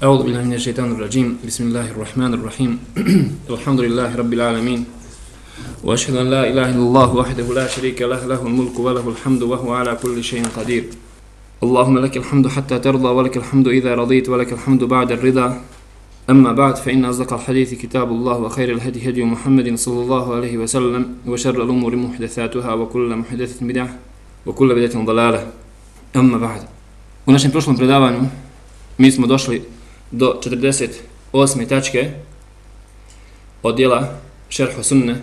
أعوذ بالله من الشيطان الرجيم. بسم الله الرحمن الرحيم. الحمد لله رب العالمين. وأشهد أن لا إله إلا الله وحده لا شريك له له الملك وله الحمد وهو على كل شيء قدير. اللهم لك الحمد حتى ترضى ولك الحمد إذا رضيت ولك الحمد بعد الرضا. أما بعد فإن أصدق الحديث كتاب الله وخير الهدي هدي محمد صلى الله عليه وسلم وشر الأمور محدثاتها وكل محدثة بدعة وكل بدعة ضلالة. أما بعد U našem prošlom predavanju mi smo došli do 48. tačke od djela Šerhu Sunne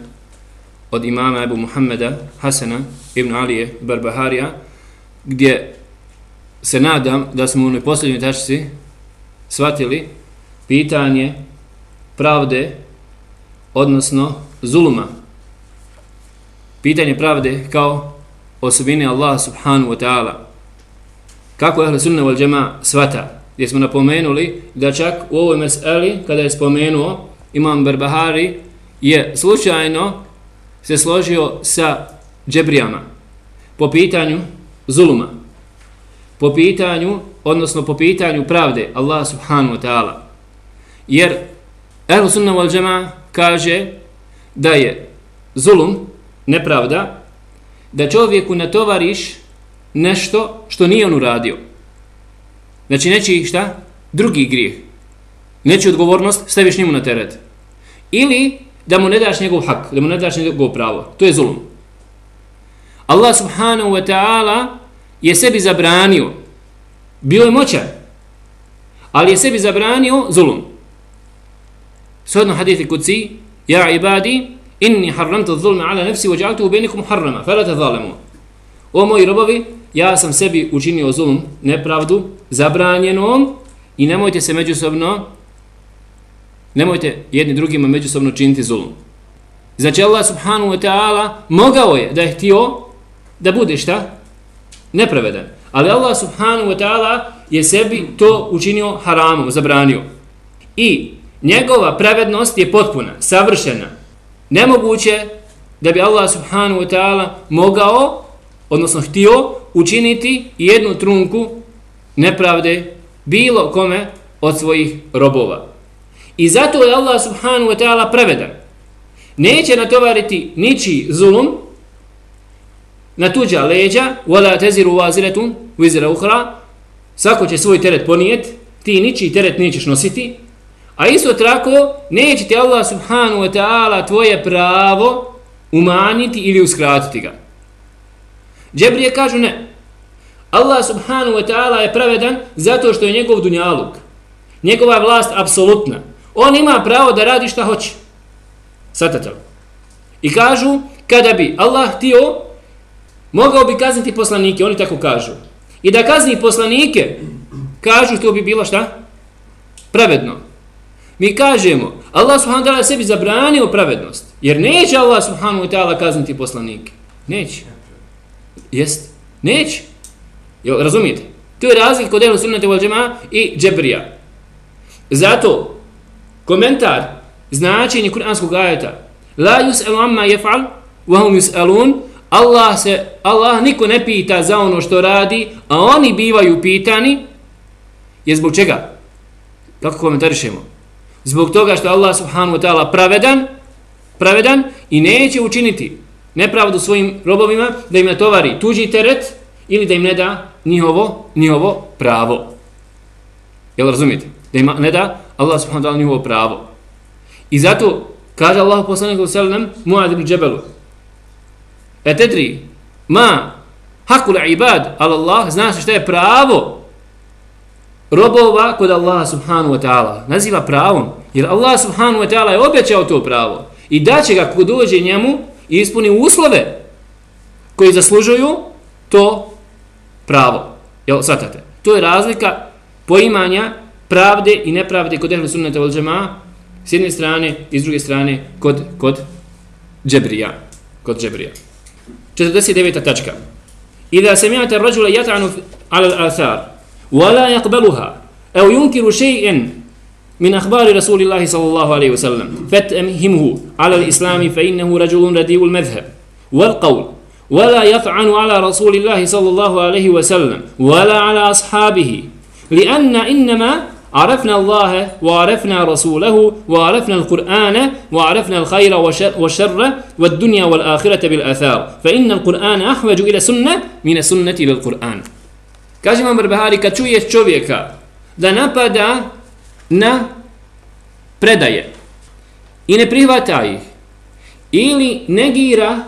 od imama Ebu Muhammeda Hasana ibn Alije Barbaharija gdje se nadam da smo u onoj posljednjoj tačci shvatili pitanje pravde odnosno zuluma pitanje pravde kao osobine Allah subhanahu wa ta'ala kako je sunne wal džema svata gdje smo napomenuli da čak u ovoj meseli, kada je spomenuo Imam Berbahari, je slučajno se složio sa džebrijama po pitanju zuluma, po pitanju, odnosno po pitanju pravde Allah subhanahu wa ta'ala. Jer Ehlu sunna wal džema kaže da je zulum, nepravda, da čovjeku natovariš nešto što nije on uradio. Znači neći šta? Drugi grijeh. Neći odgovornost, staviš njemu na teret. Ili da mu ne daš njegov hak, da mu ne daš njegov pravo. To je zulum. Allah subhanahu wa ta'ala je sebi zabranio. Bio je moćan. Ali je sebi zabranio zulum. Shodno hadithi kuci, Ja ibadi, inni harramtu zulma ala nefsi, vođaltu u benikum harrama, fela te zalemu. O moji robovi, ja sam sebi učinio zulum, nepravdu, zabranjenom i nemojte se međusobno nemojte jedni drugima međusobno činiti zulum. Znači Allah subhanahu wa ta'ala mogao je da je htio da bude šta? Nepravedan. Ali Allah subhanahu wa ta'ala je sebi to učinio haramom, zabranio. I njegova pravednost je potpuna, savršena. Nemoguće da bi Allah subhanahu wa ta'ala mogao, odnosno htio, učiniti jednu trunku nepravde bilo kome od svojih robova. I zato je Allah subhanahu wa ta'ala prevedan. Neće natovariti niči zulum na tuđa leđa wala teziru waziretun vizira uhra svako će svoj teret ponijet ti niči teret nećeš nositi a isto tako neće ti Allah subhanahu wa ta'ala tvoje pravo umanjiti ili uskratiti ga. Džebrije kažu ne, Allah subhanahu wa ta'ala je pravedan zato što je njegov dunjaluk. Njegova vlast apsolutna. On ima pravo da radi šta hoće. Svatate I kažu, kada bi Allah htio, mogao bi kazniti poslanike, oni tako kažu. I da kazni poslanike, kažu to bi bilo šta? Pravedno. Mi kažemo, Allah subhanahu wa ta'ala sebi zabranio pravednost. Jer neće Allah subhanahu wa ta'ala kazniti poslanike. Neće. Jest? Neće. Jo, razumijete? To je razlika kod ehlu sunnata wal džema i džebrija. Zato, komentar, značenje kuranskog ajeta, la yus'alu amma yaf'al, wa hum yus'alun, Allah se, Allah niko ne pita za ono što radi, a oni bivaju pitani, je zbog čega? Kako komentarišemo? Zbog toga što Allah subhanahu wa ta'ala pravedan, pravedan i neće učiniti nepravdu svojim robovima da im natovari tuđi teret, ili da im ne da njihovo, njihovo pravo. Jel razumijete? Da im ne da Allah subhanahu wa ta'ala njihovo pravo. I zato kaže Allah poslanik sallam Muad ibn Džebelu Etedri ma hakul ibad al Allah znaš šta je pravo robova kod Allaha subhanahu wa ta'ala naziva pravom jer Allah subhanahu wa ta'ala je obećao to pravo i da će ga ko dođe njemu i ispuni uslove koji zaslužuju to pravo. Jel, svatate? To je razlika poimanja pravde i nepravde kod ehli sunnata wal džema s jedne strane i s druge strane kod, kod džebrija. Kod džebrija. 49. tačka. Ida se mijate rađule jata'anu ala al-athar wa la yaqbaluha au yunkiru shay'an من أخبار رسول الله صلى الله عليه وسلم. فتأمهمه على الإسلام فإنه رجل رديء المذهب. والقول ولا يطعن على رسول الله صلى الله عليه وسلم ولا على أصحابه لأن إنما عرفنا الله وعرفنا رسوله وعرفنا القرآن وعرفنا الخير والشر والدنيا والآخرة بالآثار. فإن القرآن أحوج إلى سنة من السنة إلى القرآن Imam Barbahari, kad čuješ čovjeka da napada na predaje i ne prihvata ih ili negira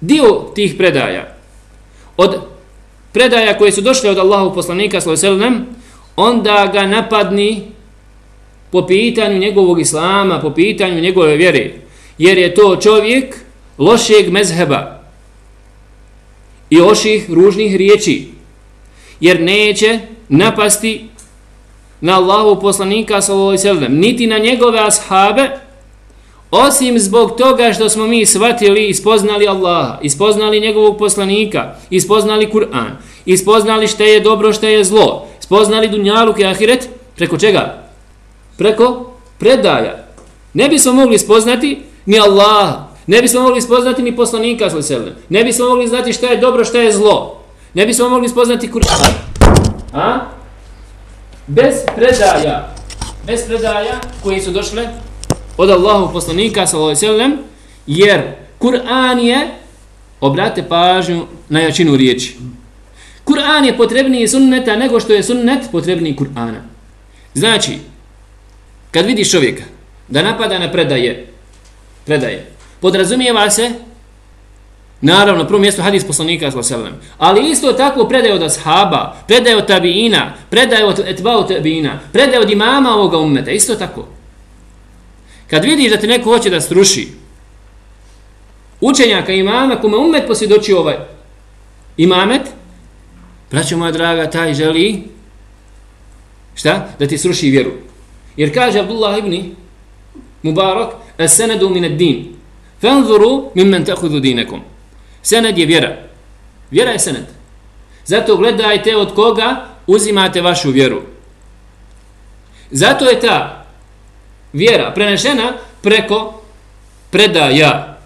dio tih predaja. Od predaja koje su došle od Allahu poslanika sallallahu onda ga napadni po pitanju njegovog islama, po pitanju njegove vjere, jer je to čovjek lošeg mezheba i loših ružnih riječi, jer neće napasti na Allahu poslanika sallallahu niti na njegove ashabe, Osim zbog toga što smo mi shvatili i spoznali Allaha, ispoznali njegovog poslanika, ispoznali Kur'an, ispoznali što je dobro, što je zlo, spoznali dunjaluk i ahiret, preko čega? Preko predaja. Ne bismo mogli spoznati ni Allaha, ne bismo mogli spoznati ni poslanika, ne bismo mogli znati što je dobro, što je zlo, ne bismo mogli spoznati Kur'an. A? Bez predaja, bez predaja koji su došle od Allahu poslanika sallallahu jer Kur'an je obrate pažnju na jačinu riječi. Kur'an je potrebniji sunneta nego što je sunnet potrebniji Kur'ana. Znači, kad vidiš čovjeka da napada na predaje, predaje, podrazumijeva se Naravno, prvo mjesto hadis poslanika sallallahu Ali isto tako predaje od ashaba, predaje od tabiina, predaje od etbao tabiina, predaje od imama ovoga ummeta, isto tako. Kad vidiš da te neko hoće da struši učenjaka imama kome ummet posvjedoči ovaj imamet, braćo moja draga, taj želi šta? Da ti sruši vjeru. Jer kaže Abdullah ibn Mubarak, es senedu min ad din, fanzuru mimmen ta'khudhu dinakum. Sened je vjera. Vjera je sened. Zato gledajte od koga uzimate vašu vjeru. Zato je ta vjera prenešena preko predaja.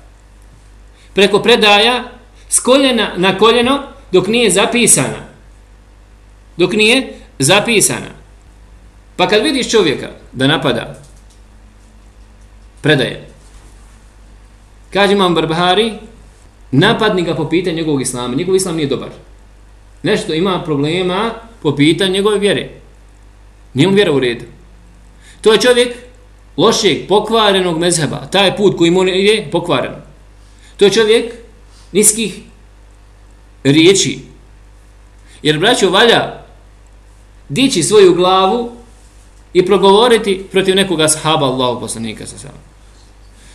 Preko predaja s koljena na koljeno dok nije zapisana. Dok nije zapisana. Pa kad vidiš čovjeka da napada predaje, kaže imam Barbahari, napadni ga po pitanju njegovog islama. Njegov islam nije dobar. Nešto ima problema po pitanju njegove vjere. Nije mu vjera u redu. To je čovjek lošeg, pokvarenog mezheba, taj put koji mu je pokvaren. To je čovjek niskih riječi. Jer, braćo, valja dići svoju glavu i progovoriti protiv nekoga sahaba Allahu poslanika sa sama.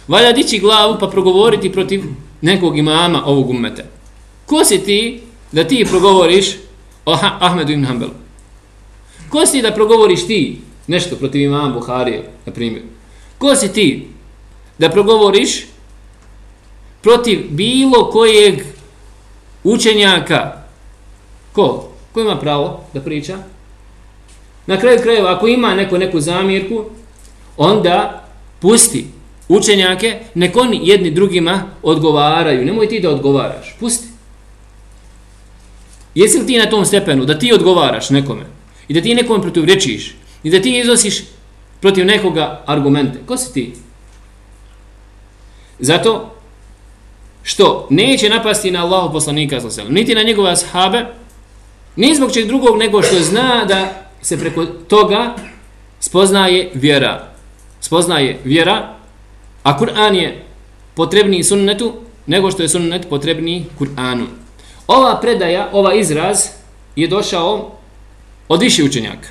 Valja dići glavu pa progovoriti protiv nekog imama ovog ummeta. Ko si ti da ti progovoriš o Ahmedu ibn Hanbelu? Ko si da progovoriš ti nešto protiv imama Buharije, na primjer. Ko si ti da progovoriš protiv bilo kojeg učenjaka? Ko? Ko ima pravo da priča? Na kraju krajeva, ako ima neko neku zamjerku, onda pusti učenjake, nek oni jedni drugima odgovaraju. Nemoj ti da odgovaraš. Pusti. Jesi li ti na tom stepenu da ti odgovaraš nekome i da ti nekome protivrečiš i da ti iznosiš protiv nekoga argumente. Ko si ti? Zato što neće napasti na Allahu poslanika sallallahu niti na njegove ashabe, ni zbog čeg drugog nego što zna da se preko toga spoznaje vjera. Spoznaje vjera, a Kur'an je potrebniji sunnetu nego što je sunnet potrebniji Kur'anu. Ova predaja, ova izraz je došao od više učenjaka.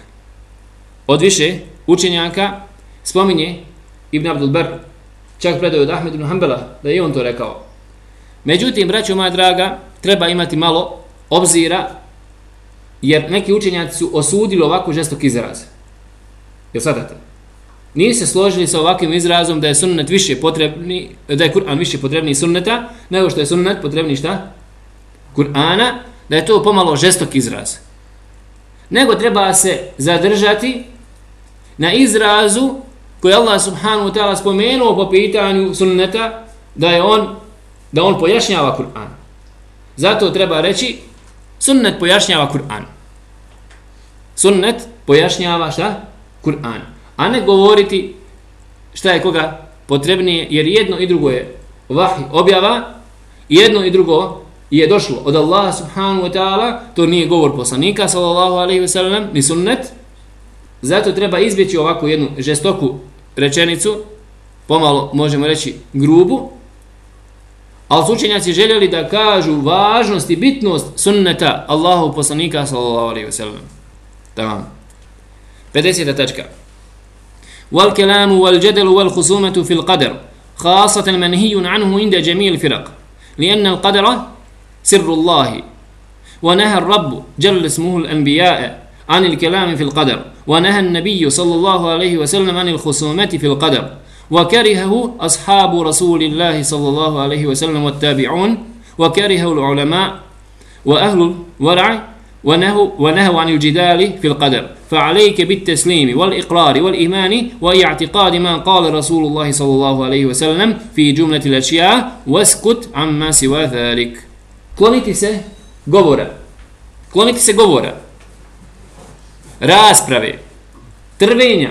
Od više učenjaka spominje Ibn Abdul Bar čak predaju od Ahmed ibn Hanbala da je on to rekao. Međutim braćo moja draga treba imati malo obzira jer neki učenjaci su osudili ovako žestok izraz. Jel sadate nije se složili sa ovakvim izrazom da je sunnet više potrebni da je Kur'an više potrebni sunneta nego što je sunnet potrebni šta Kur'ana da je to pomalo žestok izraz nego treba se zadržati na izrazu koji Allah subhanahu wa ta'ala spomenuo po pitanju sunneta da je on da on pojašnjava Kur'an. Zato treba reći sunnet pojašnjava Kur'an. Sunnet pojašnjava šta? Kur'an. A ne govoriti šta je koga potrebnije, jer jedno i drugo je vahi objava, jedno i drugo je došlo od Allaha subhanahu wa ta'ala, to nije govor poslanika sallallahu alaihi wa sallam, ni sunnet, zato treba izbjeći ovakvu jednu žestoku rečenicu, pomalo možemo reći grubu, ali su učenjaci željeli da kažu važnost i bitnost sunneta Allahu poslanika sallallahu alaihi wa sallam. Tamam. 50. tačka. والكلام والجدل والخصومة في القدر خاصة منهي عنه عند جميع الفرق لأن القدر سر الله ونهى الرب جل اسمه الأنبياء عن الكلام في القدر ونهى النبي صلى الله عليه وسلم عن الخصومة في القدر وكرهه أصحاب رسول الله صلى الله عليه وسلم والتابعون وكرهه العلماء وأهل الورع ونهوا ونهوا عن الجدال في القدر فعليك بالتسليم والإقرار والإيمان واعتقاد ما قال رسول الله صلى الله عليه وسلم في جملة الأشياء واسكت عما سوى ذلك kloniti se govora kloniti se govora rasprave trvenja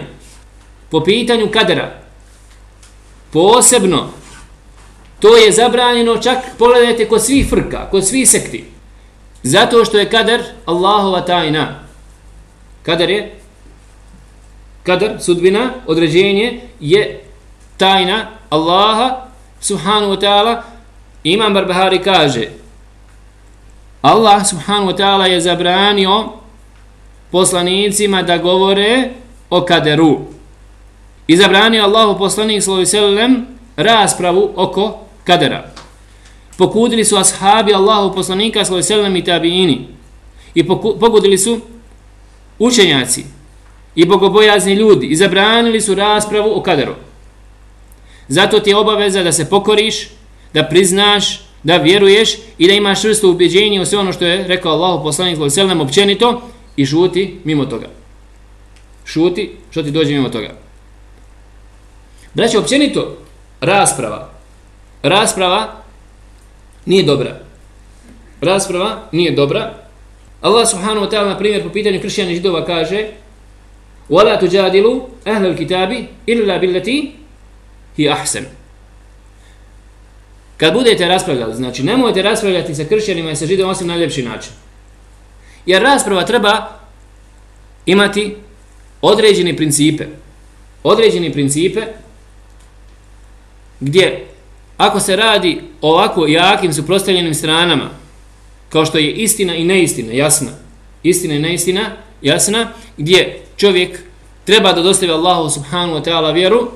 po pitanju kadera posebno to je zabranjeno čak pogledajte kod svih frka kod svih sekti Zato što je kader Allahova tajna. Kader je kader, sudbina, određenje je tajna Allaha subhanahu wa ta'ala. Imam Barbahari kaže Allah subhanahu wa ta'ala je zabranio poslanicima da govore o kaderu. I zabranio Allahu poslanik sallallahu alejhi ve sellem raspravu oko kadera pokudili su ashabi Allahu poslanika sallallahu alejhi ve sellem i tabiini i pogodili su učenjaci i bogobojazni ljudi i zabranili su raspravu o kaderu. Zato ti je obaveza da se pokoriš, da priznaš, da vjeruješ i da imaš čvrsto ubeđenje u sve ono što je rekao Allahu poslanik sallallahu alejhi ve sellem općenito i šuti mimo toga. Šuti što ti dođe mimo toga. Braće, općenito, rasprava. Rasprava nije dobra. Rasprava nije dobra. Allah subhanahu wa ta'ala na primjer po pitanju kršćana i židova kaže وَلَا تُجَادِلُوا أَهْلَ الْكِتَابِ إِلَّا بِلَّتِي هِي أَحْسَنُ Kad budete raspravljali, znači nemojte raspravljati sa kršćanima i sa židom osim na ljepši način. Jer rasprava treba imati određene principe. Određene principe gdje ako se radi o ovako jakim suprostavljenim stranama, kao što je istina i neistina, jasna, istina i neistina, jasna, gdje čovjek treba da dostavi Allahu subhanu wa ta'ala vjeru,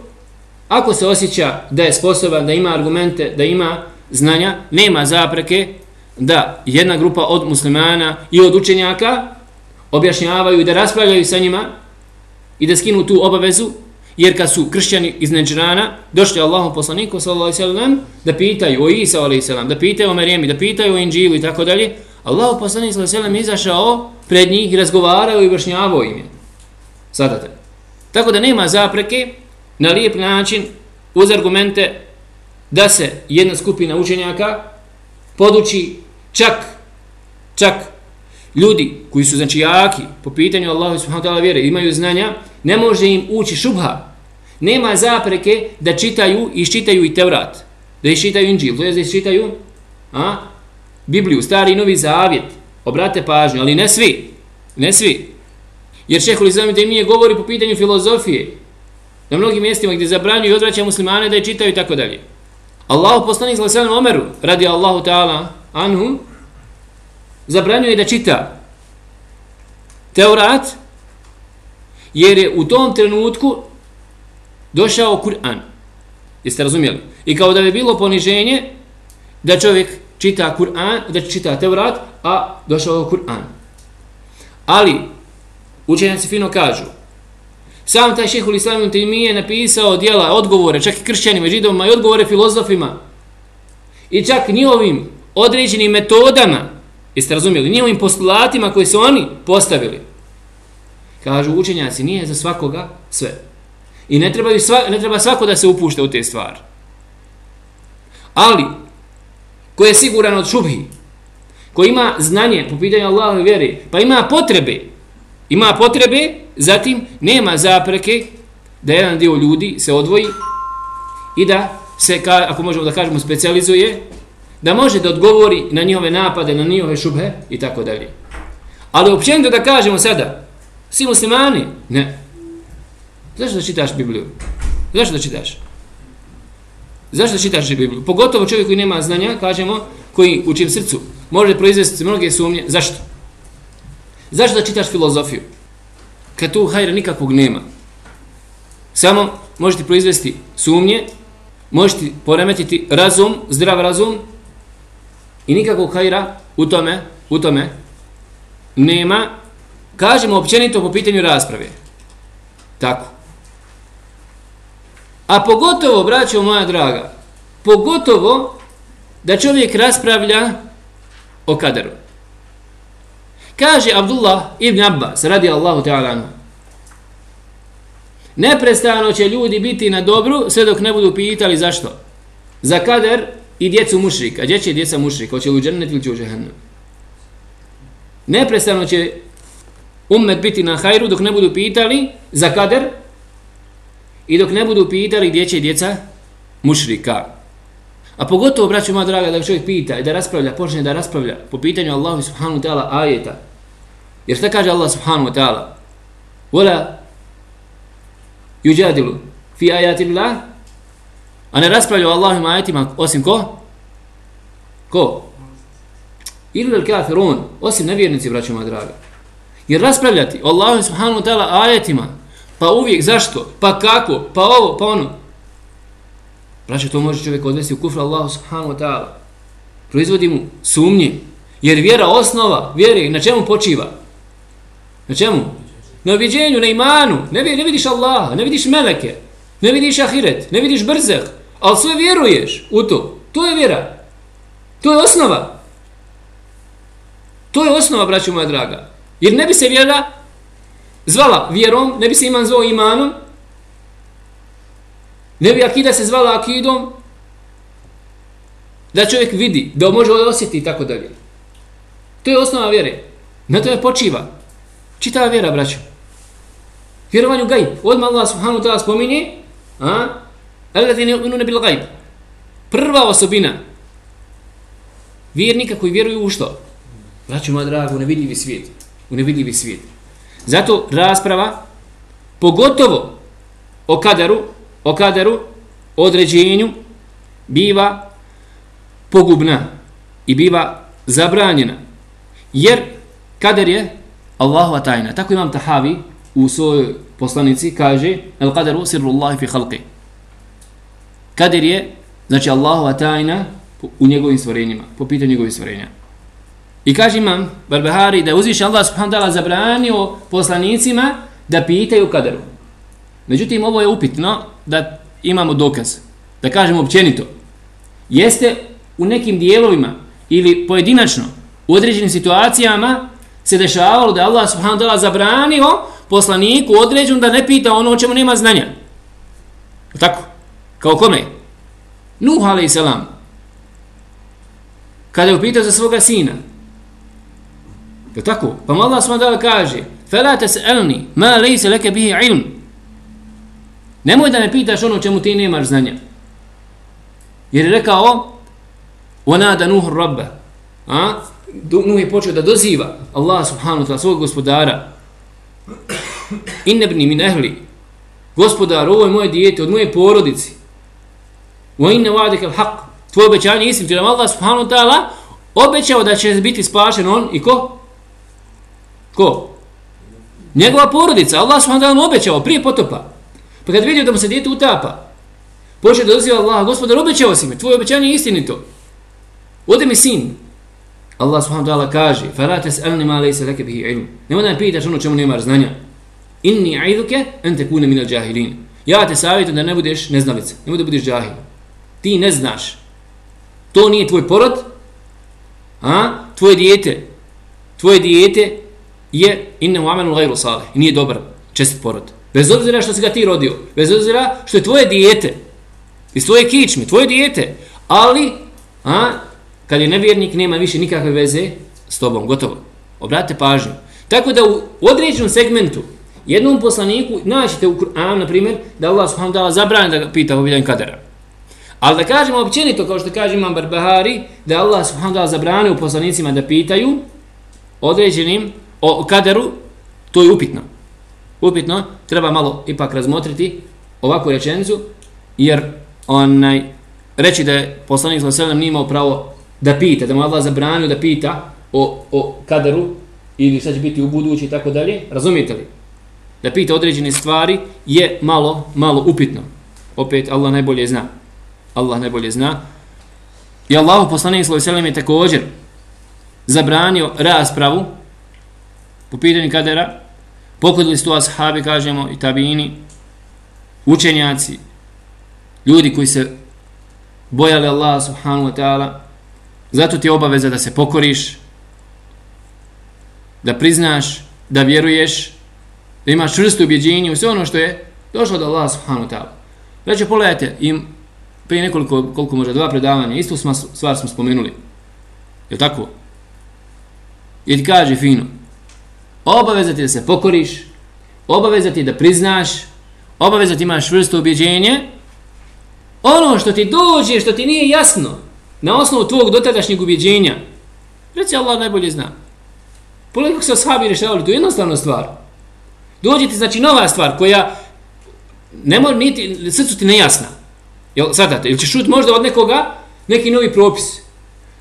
ako se osjeća da je sposoban, da ima argumente, da ima znanja, nema zapreke da jedna grupa od muslimana i od učenjaka objašnjavaju i da raspravljaju sa njima i da skinu tu obavezu jer kad su kršćani iz Neđrana došli Allahom poslaniku sallam, da pitaju o Isa sallam, da pitaju o Marijemi, da pitaju o Inđilu i tako dalje, Allahom poslanik sallam izašao pred njih i razgovarao i vršnjavao im je. Sadate. Tako da nema zapreke na lijep način uz argumente da se jedna skupina učenjaka poduči čak čak ljudi koji su znači jaki po pitanju Allahu subhanahu wa ta'ala vjere imaju znanja ne može im ući šubha nema zapreke da čitaju i čitaju i Tevrat, da čitaju Inđil, to je da čitaju a, Bibliju, stari i novi zavjet, obrate pažnju, ali ne svi, ne svi. Jer šehol Islam da im nije govori po pitanju filozofije, na mnogim mjestima gdje zabranjuju i odvraćaju muslimane da je čitaju i tako dalje. Allahu poslanik sallallahu alejhi Omeru radi Allahu ta'ala anhu zabranjuje da čita Teurat jer je u tom trenutku došao Kur'an. Jeste razumjeli? I kao da bi bilo poniženje da čovjek čita Kur'an, da čita Teurat, a došao je Kur'an. Ali, učenjaci fino kažu, sam taj šehhul islamu mi je napisao dijela, odgovore, čak i kršćanima, židovima i odgovore filozofima. I čak njihovim određenim metodama, jeste razumjeli, njihovim postulatima koji su oni postavili. Kažu učenjaci, nije za svakoga sve. I ne treba, sva, ne treba svako da se upušta u te stvari. Ali, ko je siguran od šubhi, ko ima znanje po pitanju Allahove vjere, pa ima potrebe, ima potrebe Zatim, nema zapreke da jedan dio ljudi se odvoji i da se, ako možemo da kažemo, specializuje, da može da odgovori na njihove napade, na njihove šubhe i tako dalje. Ali općenito da kažemo sada, svi muslimani, ne. Zašto da čitaš Bibliju? Zašto da čitaš? Zašto da čitaš Bibliju? Pogotovo čovjek koji nema znanja, kažemo, koji u čijem srcu može proizvesti mnoge sumnje. Zašto? Zašto da čitaš filozofiju? Kad tu hajra nikakvog nema. Samo možete proizvesti sumnje, možete poremetiti razum, zdrav razum i nikakvog hajra u tome, u tome nema. Kažemo općenito po pitanju rasprave. Tako. A pogotovo, braćo moja draga, pogotovo da čovjek raspravlja o kaderu. Kaže Abdullah ibn Abbas, radi Allahu ta'ala Neprestano će ljudi biti na dobru sve dok ne budu pitali zašto. Za kader i djecu mušrika. Gdje će djeca mušrika? Hoće li u džennet ili će u džehennem? Neprestano će ummet biti na hajru dok ne budu pitali za kader i dok ne budu pitali gdje će djeca mušrika. A pogotovo, braću moja draga, da čovjek pita i da raspravlja, počne da raspravlja po pitanju Allahu subhanahu wa ta'ala ajeta. Jer šta kaže Allah subhanahu wa ta'ala? Vola yuđadilu fi ajati Allah a ne raspravlja o Allahim ajetima osim ko? Ko? Ili il kafirun, osim nevjernici, braću moja draga. Jer raspravljati o Allahim subhanahu wa ta'ala ajetima, pa uvijek, zašto, pa kako, pa ovo, pa ono, Braće, to može čovjek odvesti u kufru Allahu subhanahu wa ta'ala. Proizvodi mu sumnje. Jer vjera osnova, vjere, na čemu počiva? Na čemu? Na objeđenju, na imanu. Ne, ne vidiš Allaha, ne vidiš meleke, ne vidiš ahiret, ne vidiš brzeh, ali sve vjeruješ u to. To je vjera. To je osnova. To je osnova, braću moja draga. Jer ne bi se vjera zvala vjerom, ne bi se iman zvao imanom, Ne bi akida se zvala akidom da čovjek vidi, da može osjeti i tako dalje. To je osnova vjere. Na to je počiva. Čitava vjera, braćo. Vjerovanju gajb. Odmah Allah subhanahu ta'ala spominje a? Alladhi yu'minuna bil gajb. Prva osobina vjernika koji vjeruju u što? Braćo, moja draga, u nevidljivi svijet. U nevidljivi svijet. Zato rasprava, pogotovo o kadaru, o kaderu, određenju, biva pogubna i biva zabranjena. Jer kader je Allahova tajna. Tako imam Tahavi u svojoj poslanici kaže El kadaru sirru Allahi fi halqi. Kader je, znači Allahova tajna u njegovim stvorenjima, po pitanju njegovih stvorenja. I kaže imam Barbehari da uzviše Allah subhanahu ta'ala zabranio poslanicima da pitaju kaderu. Međutim, ovo je upitno da imamo dokaz. Da kažemo općenito. Jeste u nekim dijelovima ili pojedinačno u određenim situacijama se dešavalo da Allah subhanahu wa ta'ala zabranio poslaniku određenu da ne pita ono o čemu nema znanja. Tako? Kao kome? Nuh alaih salam. Kada je upitao za svoga sina. Je tako? Pa mu Allah subhanahu wa ta'ala kaže فَلَا تَسْأَلْنِ مَا لَيْسَ لَكَ بِهِ عِلْمِ Nemoj da me pitaš ono čemu ti nemaš znanja. Jer je rekao, ona da nuh rabba. A? Nuh je počeo da doziva Allah subhanahu wa ta'ala, svog gospodara. Innebni min ehli. Gospodar, ovo je moje dijete, od moje porodici. Wa inne wa'dike al-haq. Tvoje obećanje istim, ti nam Allah subhanahu wa ta'ala obećao da će biti spašen on i ko? Ko? Njegova porodica. Allah subhanahu wa ta'ala obećao prije potopa. Pa kad vidio da mu se dijete utapa, počeo da doziva Allah, gospodar, obećao si me, tvoje obećanje je istinito. Ode mi sin. Allah subhanahu ta'ala kaže, فَلَا تَسْأَلْنِ مَا لَيْسَ لَكَ بِهِ عِلُمْ Nemo da me pitaš ono čemu nemaš znanja. Inni a'iduke en tekune minal džahilin. Ja te savjetujem da ne budeš neznalica, ne da budeš džahil. Ti ne znaš. To nije tvoj porod, a? tvoje dijete. Tvoje dijete je inne mu amenu gajru salih. Nije dobar, čestit porod. Bez obzira što si ga ti rodio. Bez obzira što je tvoje dijete. Iz tvoje kičme, tvoje dijete. Ali, a, kad je nevjernik, nema više nikakve veze s tobom. Gotovo. Obratite pažnju. Tako da u određenom segmentu Jednom poslaniku naćete u Kur'anu, na primjer, da Allah subhanahu ta'ala zabrani da ga pita o pitanju kadera. Ali da kažemo općenito, kao što kaže Imam Barbahari, da Allah subhanahu ta'ala zabrani poslanicima da pitaju određenim o kaderu, to je upitno. Upitno, treba malo ipak razmotriti ovakvu rečenicu, jer onaj, reći da je poslanik sallallahu alejhi ve nije imao pravo da pita, da mu Allah zabranio da pita o, o kaderu ili šta će biti u budući i tako dalje, razumijete li? Da pita određene stvari je malo, malo upitno. Opet Allah najbolje zna. Allah najbolje zna. I Allah poslanik sallallahu alejhi ve je također zabranio raspravu po pitanju kadera. Pokodili su to ashabi, kažemo, i tabini, učenjaci, ljudi koji se bojali Allah subhanahu wa ta'ala, zato ti je obaveza da se pokoriš, da priznaš, da vjeruješ, da imaš čvrsto ubjeđenje u sve ono što je došlo od Allah subhanahu wa ta'ala. Reći, pogledajte, im prije nekoliko, koliko može, dva predavanja, istu smo, stvar smo spomenuli. Je tako? I ti kaže fino, obaveza ti da se pokoriš, obaveza ti da priznaš, obaveza ti imaš vrstu ubjeđenje, ono što ti dođe, što ti nije jasno, na osnovu tvog dotadašnjeg ubjeđenja, reci Allah najbolje zna. Pogledaj kako se oshabi rješavali, to je jednostavna stvar. Dođe ti, znači, nova stvar koja ne mora niti, srcu ti nejasna. Jel, sadate, ili ćeš čuti možda od nekoga neki novi propis.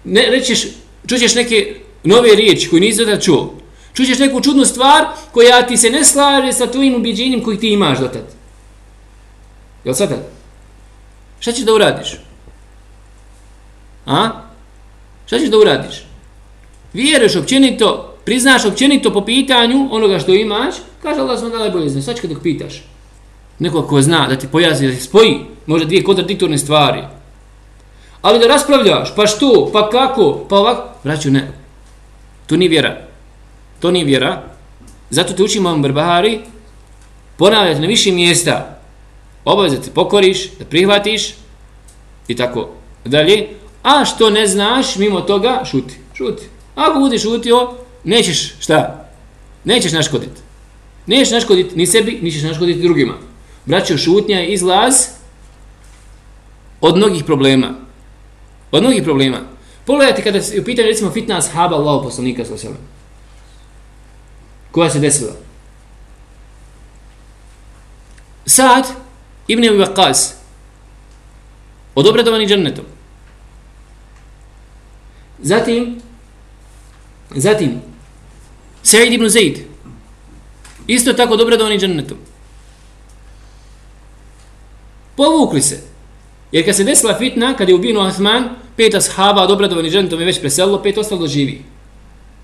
Ne, rećeš, čućeš neke nove riječi koje nisi da čuo. Čućeš neku čudnu stvar koja ti se ne slaže sa tvojim ubjeđenjem koji ti imaš do tad. Jel sad? Šta ćeš da uradiš? A? Šta ćeš da uradiš? Vjeruješ općenito, priznaš općenito po pitanju onoga što imaš, kaže Allah sam da najbolje zna. Sad kad kada pitaš Neko ko zna da ti pojasni, da ti spoji možda dvije kontradiktorne stvari. Ali da raspravljaš, pa što, pa kako, pa ovako, vraću ne. To nije vjera. To nije vjera. Zato te učimo vam brbahari, ponavljati na više mjesta, obaveza ti pokoriš, da prihvatiš i tako dalje. A što ne znaš, mimo toga, šuti. Šuti. Ako budeš šutio, nećeš šta? Nećeš naškoditi. Nećeš naškoditi ni sebi, ni ćeš naškoditi drugima. Braćo, šutnja je izlaz od mnogih problema. Od mnogih problema. Pogledajte kada se pitanju recimo fitna ashaba Allahu poslanika sallallahu Koja se desila? Sad, Ibn Abi Waqqas odobredovani džennetom. Zatim zatim Sa'id ibn Zaid isto tako odobredovani džennetom. Povukli se. Jer kad se desila fitna, kad je ubijeno Osman, pet ashaba odobradovani džennetom je već preselilo, pet ostalo živi.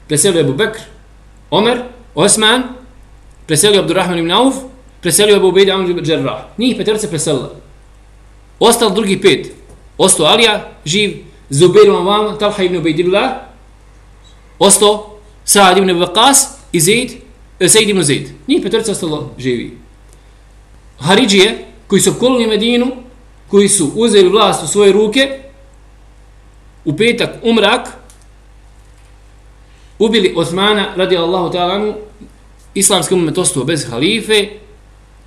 Preselio je Abu Bekr, Omer, Osman, preselio Abdurrahman ibn Auf, preselio Abu Ubejda Amr ibn Jarrah. Njih peterica preselila. Ostal drugi pet. Osto Alija, živ, Zubair ibn Avam, Talha ibn Ubejdillah, osto Sa'ad ibn Waqas i Zaid, eh, Zaid ibn Zaid. Njih peterica ostalo živi. Haridžije, koji su okolili Medinu, koji su uzeli vlast u svoje ruke, u petak umrak, ubili Osmana radi Allahu ta'ala islamske umetostvo bez halife,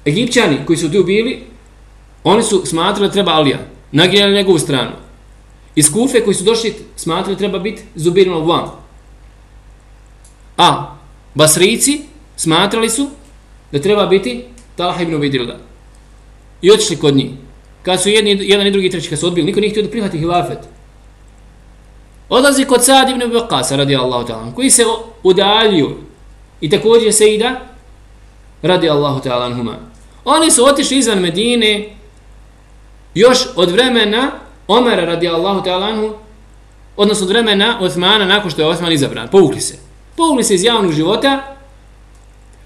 Egipćani koji su tu bili, oni su smatrali treba Alija, nagrijali njegovu stranu. Iz Kufe koji su došli smatrali treba biti Zubir ibn A Basrici smatrali su da treba biti Talha ibn Ubejdillah. I otišli kod njih. Kad su jedni, jedan i drugi treći, kad su odbili, niko nije htio da prihvati hilafet. Odlazi kod Sad ibn Baqasa, radi Allahu ta'ala, koji se udaljio i također se ida, radi Allahu ta'ala anhuma. Oni su otišli izvan Medine još od vremena Omera radi Allahu ta'ala odnosno od vremena Osmana nakon što je Osman izabran. Povukli se. Povukli se iz javnog života,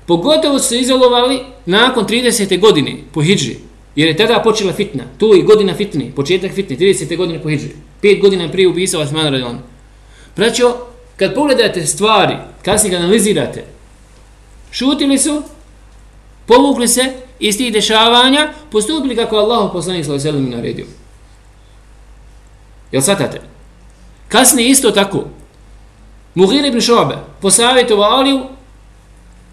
pogotovo su se izolovali nakon 30. godine po Hidži. Jer je tada počela fitna. Tu je godina fitne, početak fitne, 30. godine po Hidži. Pet godina prije ubisa Osman Radon. Braćo, kad pogledate stvari, kasnije kad analizirate, šutili su, povukli se iz tih dešavanja, postupili kako Allah poslanik sallahu sallam naredio. Jel satate? Kasnije isto tako. Mughir ibn Šobe posavjetovao Aliju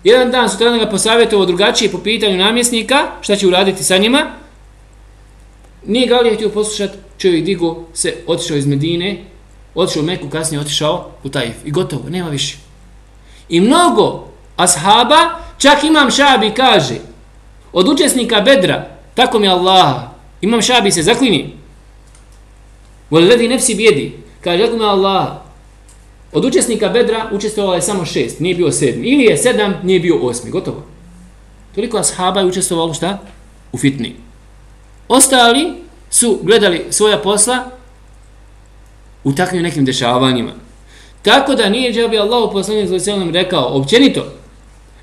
Jedan dan sutradan ga posavjetovao drugačije po pitanju namjesnika, šta će uraditi sa njima. Nije Galija htio poslušati, čovjek digo se, otišao iz Medine, otišao u Meku, kasnije otišao u Taif. I gotovo, nema više. I mnogo ashaba, čak imam šabi kaže, od učesnika Bedra, tako mi Allaha, imam šabi se zaklini. Voledi nefsi bijedi, kaže, tako mi Allaha, od učesnika Bedra učestvovalo je samo šest, nije bio sedmi. Ili je sedam, nije bio osmi, gotovo. Toliko ashaba je učestvovalo šta? U fitni. Ostali su gledali svoja posla u takvim nekim dešavanjima. Tako da nije džabi Allah u poslanju sallam rekao, općenito,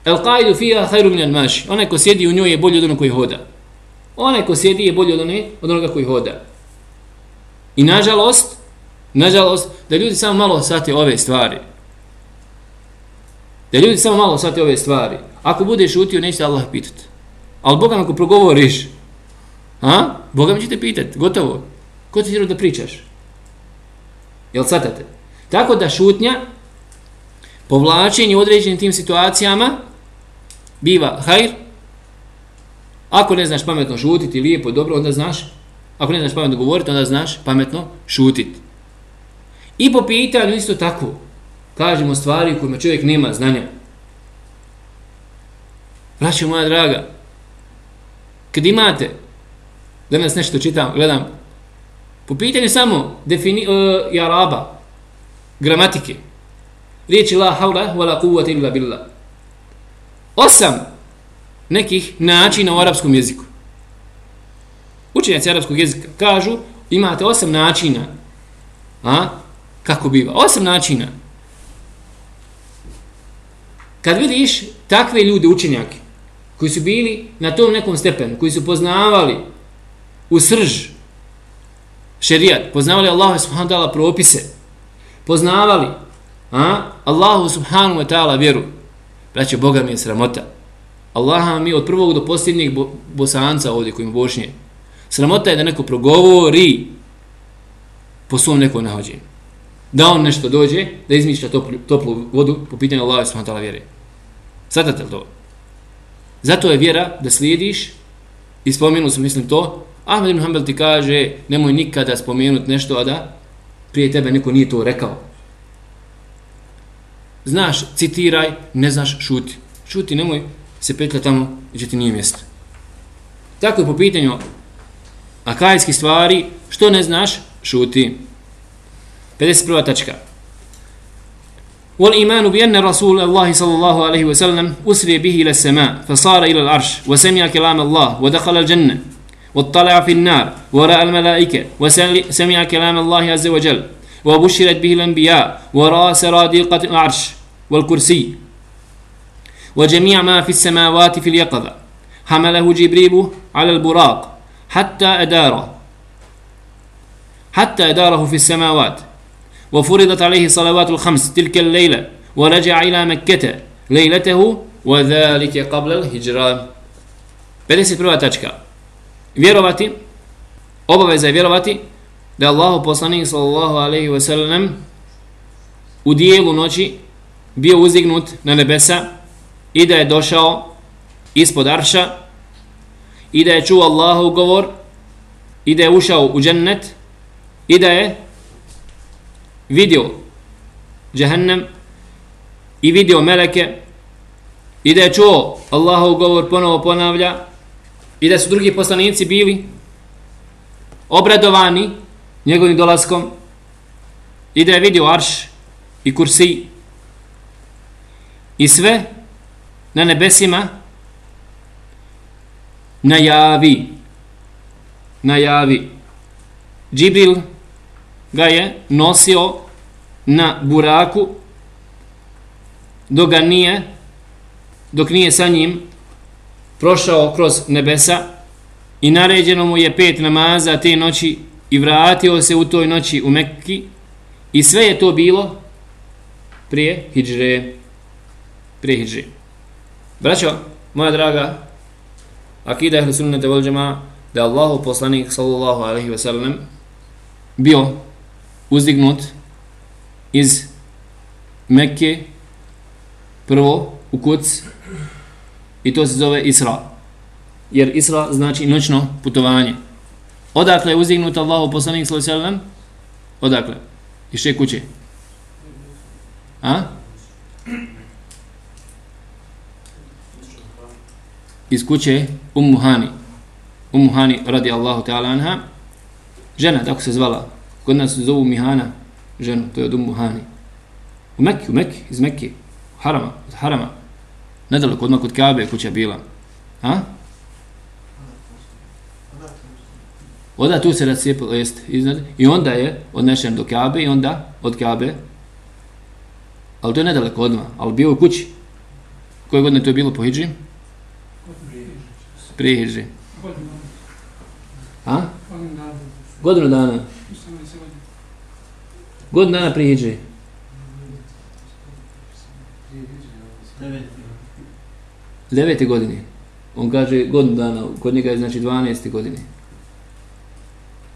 El qaidu fija hajru minan maši. Onaj ko sjedi u njoj je bolji od onog koji hoda. Onaj ko sjedi je bolji od, onog od onoga koji hoda. I nažalost, nažalost, da ljudi samo malo sati ove stvari. Da ljudi samo malo sati ove stvari. Ako budeš utio, neće Allah pitati. Ali Boga ako progovoriš, a? Boga mi će te pitati, gotovo. Ko ti da pričaš? Jel satate? Tako da šutnja, povlačenje u određenim tim situacijama, biva hajr. Ako ne znaš pametno šutiti, lijepo, dobro, onda znaš. Ako ne znaš pametno govoriti, onda znaš pametno šutiti. I po pitanju isto tako, kažemo stvari kojima čovjek nema znanja. Braćo moja draga, kad imate, da nas nešto čitam, gledam, po pitanju samo defini, uh, i araba, gramatike, riječi la haula wa la kuvvata illa billah. Osam nekih načina u arapskom jeziku. Učenjaci arapskog jezika kažu, imate osam načina, a, kako biva. Osam načina. Kad vidiš takve ljude, učenjake, koji su bili na tom nekom stepenu, koji su poznavali u srž šerijat, poznavali Allahu subhanahu wa ta'ala propise, poznavali a, Allahu subhanahu wa ta'ala vjeru, braće, Boga mi je sramota. Allaha mi od prvog do posljednjeg bo, bosanca ovdje kojim bošnje. Sramota je da neko progovori po svom nekom nahođenju da on nešto dođe, da izmišlja toplu, toplu vodu po pitanju Allaha subhanahu wa ta'ala vjere. Svatate li to? Zato je vjera da slijediš i spomenu sam mislim to, Ahmed ibn Hanbel ti kaže nemoj nikada spomenuti nešto, a da prije tebe neko nije to rekao. Znaš, citiraj, ne znaš, šuti. Šuti, nemoj se petlja tamo gdje ti nije mjesto. Tako je po pitanju akajskih stvari, što ne znaš, šuti. 51. tačka. والإيمان بأن رسول الله صلى الله عليه وسلم أسري به إلى السماء فصار إلى العرش وسمع كلام الله ودخل الجنة واطلع في النار ورأى الملائكة وسمع كلام الله عز وجل وبشرت به الأنبياء ورأى سراديقة العرش والكرسي وجميع ما في السماوات في اليقظة حمله جبريل على البراق حتى أداره حتى أداره في السماوات وفرضت عليه صلوات الخمس تلك الليلة ورجع إلى مكة ليلته وذلك قبل الهجرة 51. tačka. Vjerovati, obaveza je vjerovati da Allahu poslanik sallallahu alaihi wa sallam u dijelu noći bio uzdignut na nebesa i da je došao ispod arša i da je čuo Allahu govor i da je ušao u džennet i da je vidio džehennem i vidio meleke i da je čuo Allahov govor ponovo ponavlja i da su drugi poslanici bili obradovani njegovim dolaskom i da je vidio arš i kursi i sve na nebesima najavi najavi. Džibril ga je nosio na buraku dok ga nije dok nije sa njim prošao kroz nebesa i naređeno mu je pet namaza te noći i vratio se u toj noći u Mekki i sve je to bilo prije hijđre prije hijđre braćo, moja draga akida ehli sunnete vol džema da je Allahu poslanik sallallahu alaihi ve sellem bio uzdignut iz Mekke prvo u kuc I to se zove Isra. Jer Isra znači noćno putovanje. Odakle je uzdignut Allahu poslanik sallallahu alejhi ve sellem? Odakle? Iz še kuće? A? Iz kuće Ummu Hani. Ummu Hani radi Allahu ta'ala anha. Žena, tako se zvala. Kod nas zovu Mihana ženu, to je od Ummu Hani. U Mekki, u Mekki, iz Mekki. Harama, od Harama. Nedaleko, odmah kod Kabe kuća bila. A? Oda tu se rasijepilo, jest, iznad, i onda je odnešen do Kabe i onda od Kabe, ali to je nedaleko odmah, ali bio u kući. Koje godine to je bilo po Hidži? Prije Hidži. A? Godinu dana. Godin dana prije Hidži. Devete godine. On kaže godinu dana, kod njega je znači 12. godine.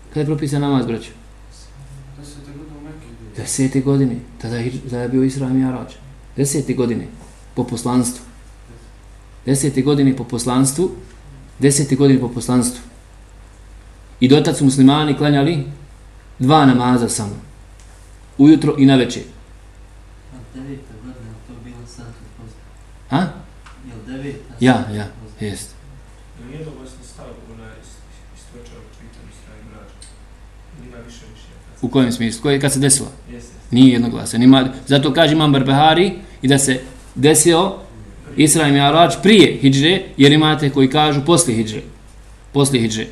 Kada je propisan namaz, braću? Desete godine. Tada je, tada je bio Isra i Mjarač. Desete godine. Po poslanstvu. Desete godine po poslanstvu. Desete godine po poslanstvu. I dotad su muslimani klanjali dva namaza samo. Ujutro i na večer. Ha? Ja, ja, jest. Nije dovoljno stav onaj istočao pitanje strane mrača. Ima više mišljenja. U kojem smislu? Koje, kad se desilo? Jeste. Nije jednoglasan. Ima, zato kaže imam Barbehari i da se desio Isra i Mi'arađ prije Hidžre, jer imate koji kažu poslije Hidžre. Poslije Hidžre.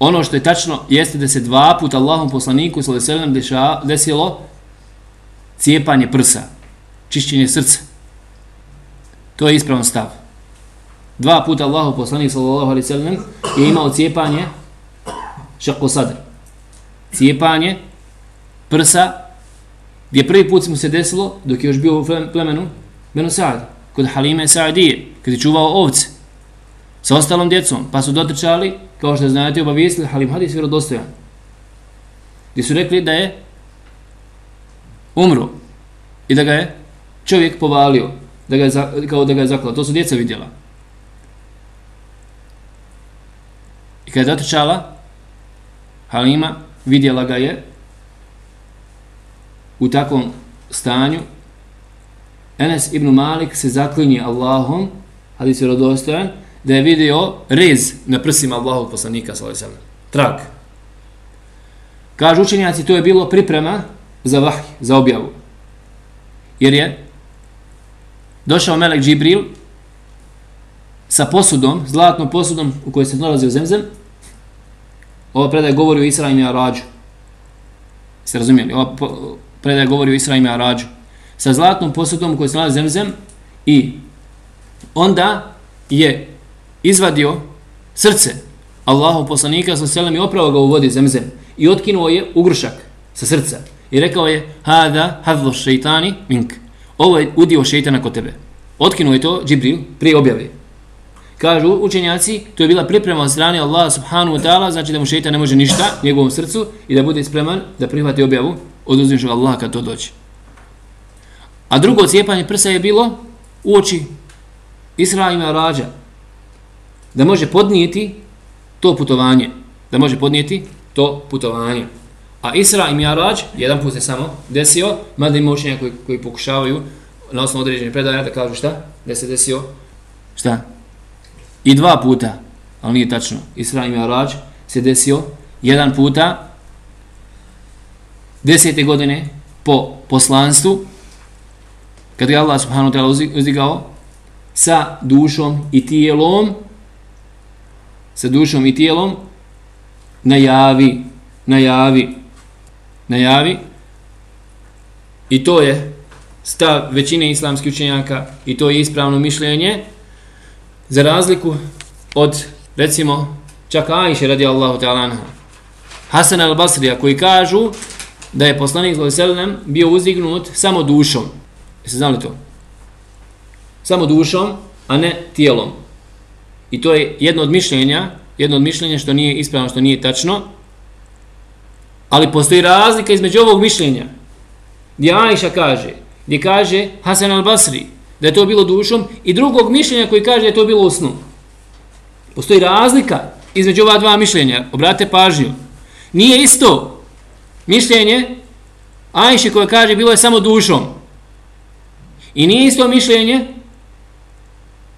Ono što je tačno jeste da se dva puta Allahom poslaniku sallallahu alejhi desilo cijepanje prsa, čišćenje srca. To je ispravan stav. Dva puta Allahov poslanik sallallahu alejhi ve sellem je imao cijepanje šaqu sadr. Cijepanje prsa gdje prvi put mu se desilo dok je još bio u plemenu Benu Sa'd, kod Halime Sa'dije, kad je čuvao ovce sa ostalom djecom, pa su dotrčali, kao što znate, obavijestili Halim Hadis vjerodostojan. Gdje su rekli da je umro i da ga je čovjek povalio da ga je, kao da ga je zaklao. To su djeca vidjela. I kada je dotrčala, Halima vidjela ga je u takvom stanju. Enes ibn Malik se zaklinje Allahom, Hadis vjerodostojan, da je vidio rez na prsima Allahog poslanika, sallam, trag. Kažu učenjaci, to je bilo priprema za vahj, za objavu. Jer je došao Melek Džibril sa posudom, zlatnom posudom u kojoj se nalazio zemzem. Ova predaja govori o Isra i Mi'arađu. Ste razumijeli? Ova predaja govori o Isra i Mi'arađu. Sa zlatnom posudom u kojoj se nalazi zemzem i onda je izvadio srce Allahu poslanika sa selam i opravo ga u vodi zemzem i otkinuo je ugrušak sa srca i rekao je hada hadlu šeitani mink ovo je udio šeitana kod tebe. Otkinuo je to Džibril prije objave. Kažu učenjaci, to je bila priprema od strane Allaha subhanahu wa ta'ala, znači da mu šeitan ne može ništa njegovom srcu i da bude spreman da prihvati objavu od uzvišnog Allaha kad to dođe A drugo cijepanje prsa je bilo u oči Isra ima rađa. Da može podnijeti to putovanje. Da može podnijeti to putovanje. A Isra i Mi'arađ, jedan put se samo desio, mada ima učenja koji, koji pokušavaju na osnovu određenih predaja da kažu šta? Da se desio šta? I dva puta, ali nije tačno. Isra i Mi'arađ se desio jedan puta desete godine po poslanstvu kad je Allah subhanahu wa ta'ala uzdigao sa dušom i tijelom sa dušom i tijelom najavi najavi najavi. I to je stav većine islamskih učenjaka i to je ispravno mišljenje. Za razliku od recimo čak Aisha radi Allahu ta'ala anha Hasan al-Basrija koji kažu da je poslanik sallallahu bio uzdignut samo dušom. Jeste znali to? Samo dušom a ne tijelom i to je jedno od mišljenja jedno od mišljenja što nije ispravno što nije tačno Ali postoji razlika između ovog mišljenja. Gdje Aisha kaže, gdje kaže Hasan al-Basri, da je to bilo dušom i drugog mišljenja koji kaže da je to bilo u snu. Postoji razlika između ova dva mišljenja. Obrate pažnju. Nije isto mišljenje Ajše koja kaže bilo je samo dušom. I nije isto mišljenje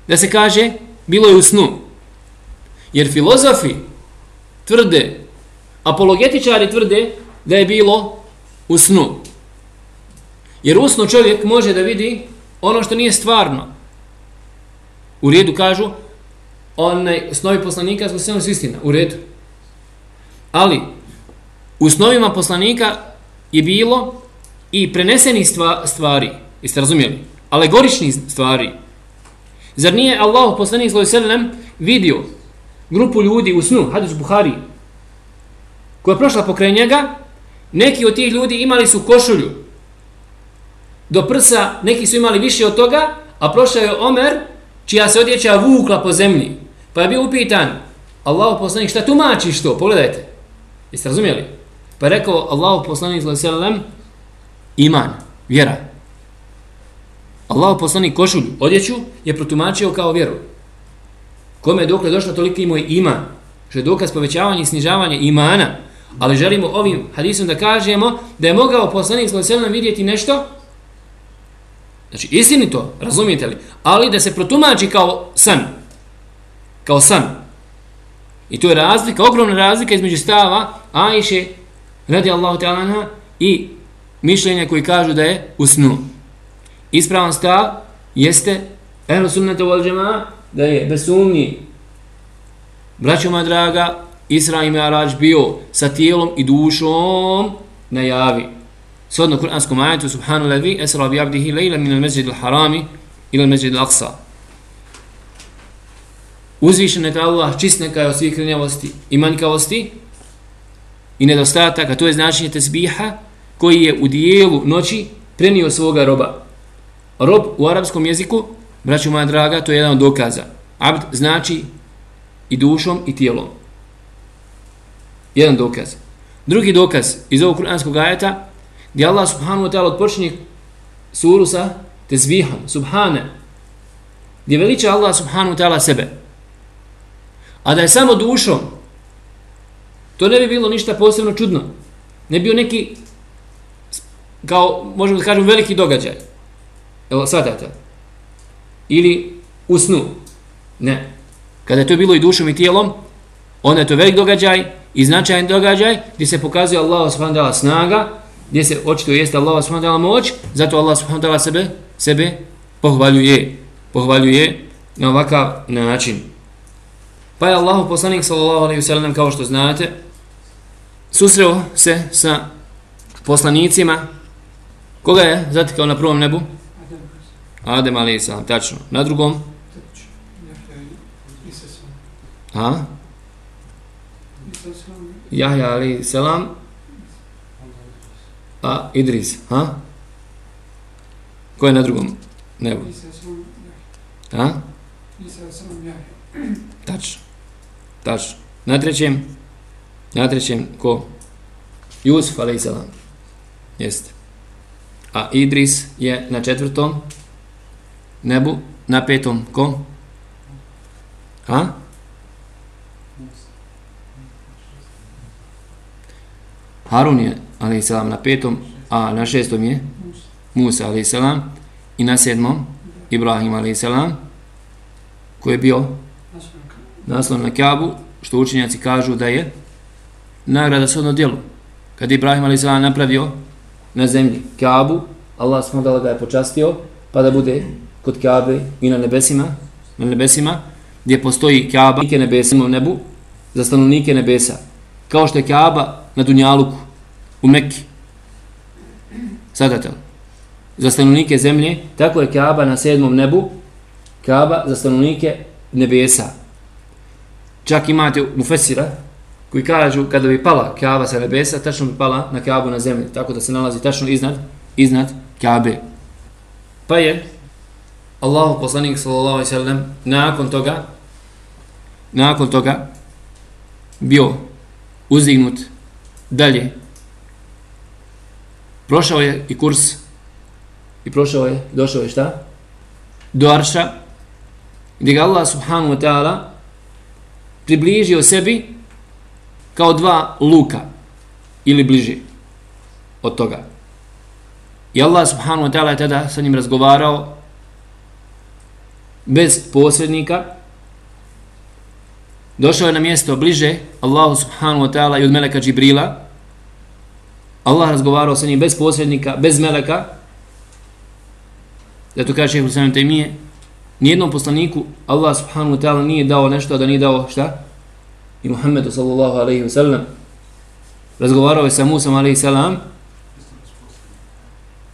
da se kaže bilo je u snu. Jer filozofi tvrde, apologetičari tvrde da je bilo u snu. Jer usno čovjek može da vidi ono što nije stvarno. U redu kažu, onaj snovi poslanika su sve ono istina, u redu. Ali, u snovima poslanika je bilo i prenesenih stvari, jeste razumijeli? Alegorični stvari. Zar nije Allah poslanik sallallahu alejhi ve sellem vidio grupu ljudi u snu, hadis Buhari, koja je prošla pokraj njega, neki od tih ljudi imali su košulju do prsa, neki su imali više od toga, a prošao je Omer, čija se odjeća vukla po zemlji. Pa je bio upitan, Allah poslanik, šta tumačiš to? Pogledajte. Jeste razumijeli? Pa je rekao Allah poslanik sallallahu alejhi ve sellem iman, vjera. Allah poslanik košulju, odjeću, je protumačio kao vjeru. Kome je dokle došlo toliko imao iman, što je dokaz povećavanja i snižavanja imana, ali želimo ovim hadisom da kažemo da je mogao poslanik sallallahu vidjeti nešto Znači, istinito, razumijete li? Ali da se protumači kao san. Kao san. I to je razlika, ogromna razlika između stava Ajše, radi Allahu ta'ala i mišljenja koji kažu da je u snu. Ispravan stav jeste Ehlu sunnata wal džema da je bez sumnji braćo moja draga Isra i Me'arađ bio sa tijelom i dušom na javi. Sodno kuranskom ajetu Subhanu levi esra bi abdihi lejla min al-mezid al-harami ila al-mezid al-aqsa. Uzvišen neka Allah čist neka je od svih krenjavosti i manjkavosti i nedostataka, to je značenje tesbiha koji je u dijelu noći prenio svoga roba. Rob u arapskom jeziku, braću moja draga, to je jedan od dokaza. Abd znači i dušom i tijelom. Jedan dokaz. Drugi dokaz iz ovog kuranskog ajeta, gdje Allah subhanahu wa ta'ala odpočinje suru sa tezvihom, subhane, gdje veliča Allah subhanahu wa ta'ala sebe. A da je samo dušom, to ne bi bilo ništa posebno čudno. Ne bio neki, kao, možemo da kažem, veliki događaj. Evo, svatate. Ili u snu. Ne. Kada je to bilo i dušom i tijelom, onda je to velik događaj i značajan događaj gdje se pokazuje Allah subhanahu wa ta'ala snaga, gdje se očito jeste Allah subhanahu wa ta'ala moć, zato Allah subhanahu wa ta'ala sebe, sebe pohvaljuje, pohvaljuje na ovakav način. Pa je Allah poslanik sallallahu alaihi wasallam kao što znate, susreo se sa poslanicima, koga je zatikao na prvom nebu? Adem alaihi tačno. Na drugom? Ha? Jahja ali selam A Idris, ha? Ko je na drugom nebu? Ha? Tačno. Tačno. Na trećem? Na trećem ko? Jusuf, ali salam. Jeste. A Idris je na četvrtom nebu, na petom ko? A? Harun je alaih na petom, a na šestom je Musa, ali selam, i na sedmom Ibrahim, ali selam, koji je bio naslov na Kjabu, što učenjaci kažu da je nagrada sodno djelu. Kad Ibrahim, a.s. napravio na zemlji Kjabu, Allah smogala ga je počastio, pa da bude kod Kaabe i na nebesima, na nebesima, gdje postoji Kaaba, i nebesima u nebu, za stanovnike nebesa. Kao što je Kaaba na Dunjaluku, u Mekki. Sadatel. Za stanovnike zemlje, tako je Kaaba na sedmom nebu, Kaaba za stanovnike nebesa. Čak imate u Fesira, koji kažu kada bi pala Kaaba sa nebesa, tačno bi pala na Kaabu na zemlji, tako da se nalazi tačno iznad, iznad Kaabe. Pa je Allahu poslanik sallallahu alejhi ve sellem nakon toga nakon toga bio uzdignut dalje Prošao je i kurs i prošao je, došao je šta? do Arša, gdje ga Allah subhanahu wa ta'ala približio sebi kao dva luka ili bliže od toga. I Allah subhanahu wa ta'ala je tada sa njim razgovarao bez posrednika. Došao je na mjesto bliže Allahu subhanahu wa ta'ala i od meleka Džibrila. Allah razgovarao sa njim bez posrednika, bez meleka. Zato kaže šehr Husayman Temije, nijednom poslaniku Allah subhanahu wa ta'ala nije dao nešto, da nije dao šta? I Muhammedu sallallahu alaihi wa sallam. Razgovarao je sa Musa alaihi salam.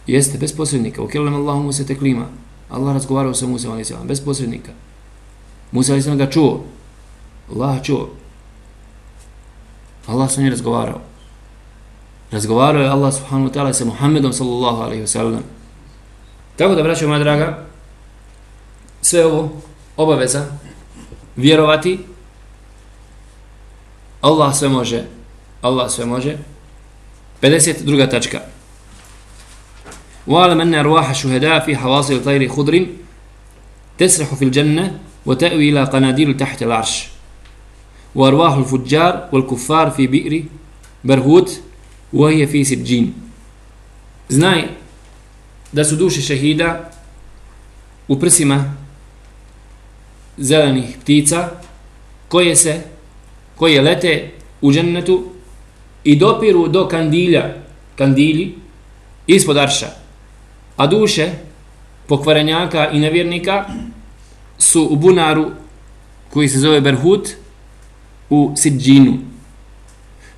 Jeste, bez posrednika. Ukelam Allahu se teklima. Allah razgovarao sa Musa a.s. bez posrednika. Musa a.s. ga čuo. Allah čuo. Allah sa njim razgovarao. Razgovarao je Allah subhanahu wa ta'ala sa Muhammedom sallallahu alaihi wa sallam. Tako da, braćo moja draga, sve ovo obaveza vjerovati Allah sve može Allah sve može 52. tačka وعلم أن أرواح الشهداء في حواصل طير خضر تسرح في الجنة وتأوي إلى قناديل تحت العرش. وأرواح الفجار والكفار في بئر برهوت وهي في سجين. Znaj da su duše šehida u prsima zelenih ptica koje se koje lete u džennetu i dopiru do kandilja ispod arša. A duše pokvarenjaka i nevjernika su u bunaru koji se zove Berhut u Sidžinu.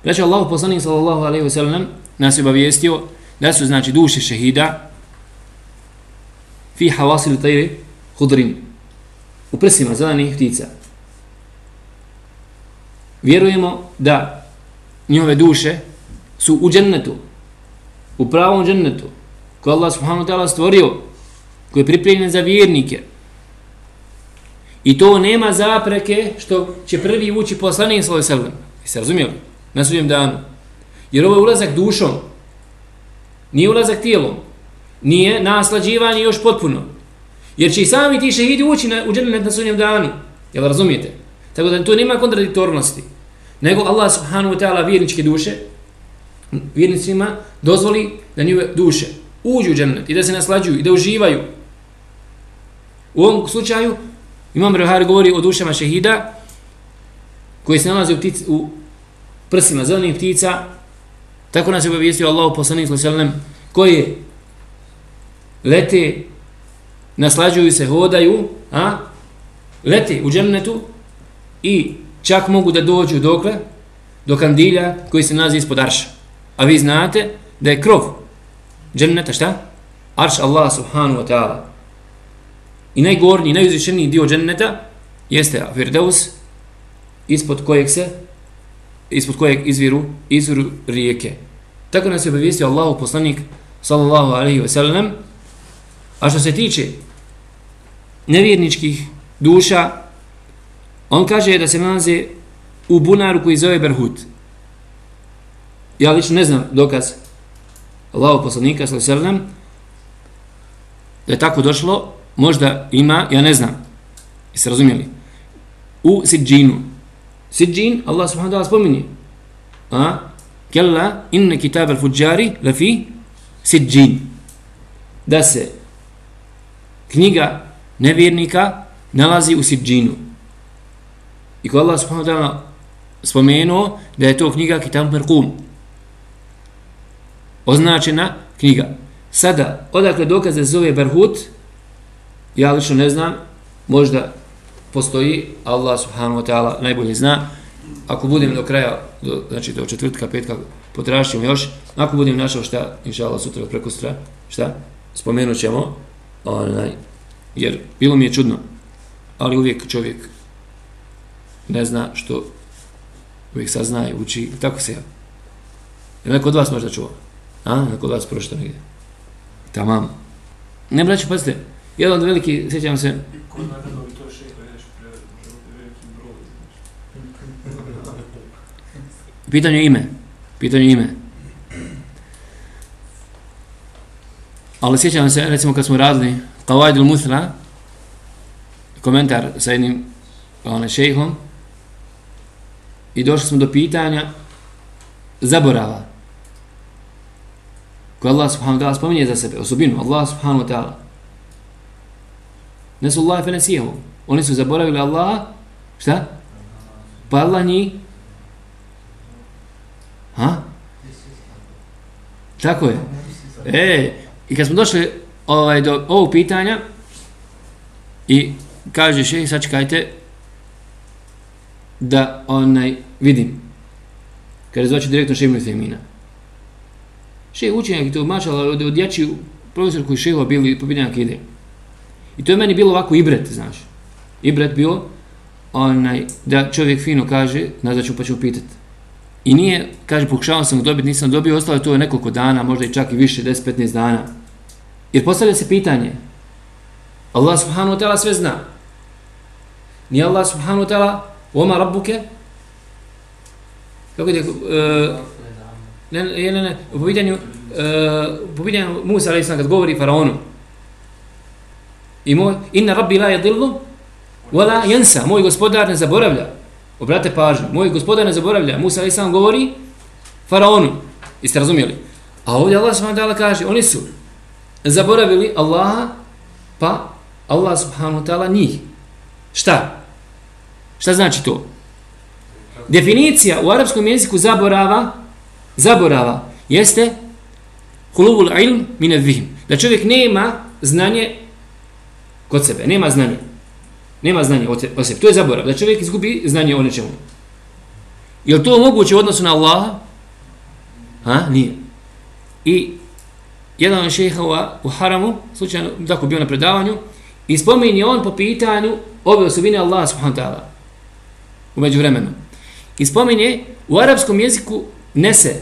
Znači Allah poslanik sallallahu alaihi wasallam nas je obavijestio da su znači duše šehida fi havasil tajri hudrin u prsima zelenih ptica. Vjerujemo da njove duše su u džennetu, u pravom džennetu, koje Allah subhanahu ta'ala stvorio, koje je pripremljen za vjernike. I to nema zapreke što će prvi ući poslanik svoj selem. I Jeste razumijeli? Na sudjem danu. Jer ovo je ulazak dušom. Nije ulazak tijelom. Nije naslađivanje još potpuno. Jer će i sami ti šehidi ući na, u džennet na sudnjem danu. Jel razumijete? Tako da to nema kontradiktornosti. Nego Allah subhanahu wa ta'ala vjerničke duše, vjernicima dozvoli da njove duše uđu u džennet i da se naslađuju i da uživaju. U ovom slučaju Imam Rehar govori o dušama šehida koji se nalaze u, ptic, u prsima zelenih ptica. Tako nas je obavijestio Allah poslanik sallam koji lete naslađuju se, hodaju a, lete u džennetu i čak mogu da dođu dokle? Do kandilja koji se nalazi ispod arša. A vi znate da je krov dženneta šta? Arš Allah subhanahu wa ta'ala. I najgornji, najuzvišeniji dio dženneta jeste Firdaus ispod kojeg se ispod kojeg izviru izviru rijeke. Tako nas je obavijestio Allahu poslanik sallallahu alaihi wa sallam. A što se tiče nevjerničkih duša, on kaže da se nalaze u bunaru koji zove Berhut. Ja lično ne znam dokaz Allahu poslanika sallallahu da je tako došlo, možda ima, ja ne znam. Jeste razumjeli? U Sidžinu. Sidžin, Allah subhanahu wa ta'ala spominje. A? Kella inne kitab al-fuđari lafi Sidžin. Da se knjiga nevjernika nalazi u Sidžinu. I ko Allah subhanahu wa ta'ala spomenuo da je to knjiga Kitab Merkum označena knjiga. Sada, odakle dokaze zove Berhut, ja lično ne znam, možda postoji, Allah subhanahu wa ta'ala najbolje zna, ako budem do kraja, do, znači do četvrtka, petka, potrašimo još, ako budem našao šta, inša Allah, sutra preko sutra, šta, spomenut ćemo, onaj, jer bilo mi je čudno, ali uvijek čovjek ne zna što uvijek sazna i uči, tako se ja. Je neko od vas možda čuo? A, na kod vas negdje. Tamam. Ne braću, pazite, jedan od veliki, sjećam se... Pitanje ime. Pitanje ime. Ali sjećam se, recimo kad smo radili Qawaid al-Muthla, komentar sa jednim onaj šejhom i došli smo do pitanja zaborava koje Allah subhanahu wa ta'ala spominje za sebe, osobinu Allah subhanahu wa ta'ala. Nesu Allah fe nesijehu. Oni su zaboravili Allah, šta? Pa Allah njih Ha? Tako je. E, i kad smo došli ovaj, do ovog pitanja i kaže šehi, sačekajte da onaj vidim. Kada zvaće direktno šehi Ibn Femina. Še učenjak i to mačala od, od jači profesor koji šeho bili po pitanju ide. I to je meni bilo ovako ibret, znaš. Ibret bilo onaj, da čovjek fino kaže, nazvat pa ću pitati. I nije, kaže, pokušavam sam dobiti, nisam dobio, ostalo je to nekoliko dana, možda i čak i više, 10-15 dana. Jer postavlja se pitanje, Allah subhanahu wa ta'ala sve zna. Ni Allah subhanahu wa ta'ala, oma rabbuke? Kako je, uh, ne, ne, ne, ne, po pitanju, e, uh, po pitanju Musa, ali sam kad govori faraonu, i moj, inna rabbi la yadillu, wala yansa, moj gospodar ne zaboravlja. Obrate pažnju, moj gospodar ne zaboravlja, Musa ali sam govori faraonu. Jeste razumjeli? A ovdje Allah subhanahu wa ta'ala kaže, oni su zaboravili Allaha, pa Allah subhanahu wa ta'ala njih. Šta? Šta znači to? Definicija u arapskom jeziku zaborava, zaborava, jeste hulubul ilm mine vihim. Da čovjek nema znanje kod sebe, nema znanje. Nema znanje o sebi. To je zaborav. Da čovjek izgubi znanje o nečemu. Je to moguće u odnosu na Allaha? Ha? Nije. I jedan od šehova u haramu, slučajno tako bio na predavanju, i spominje on po pitanju ove osobine Allaha subhanahu ta'ala. Umeđu vremenu. I spominje u arapskom jeziku nese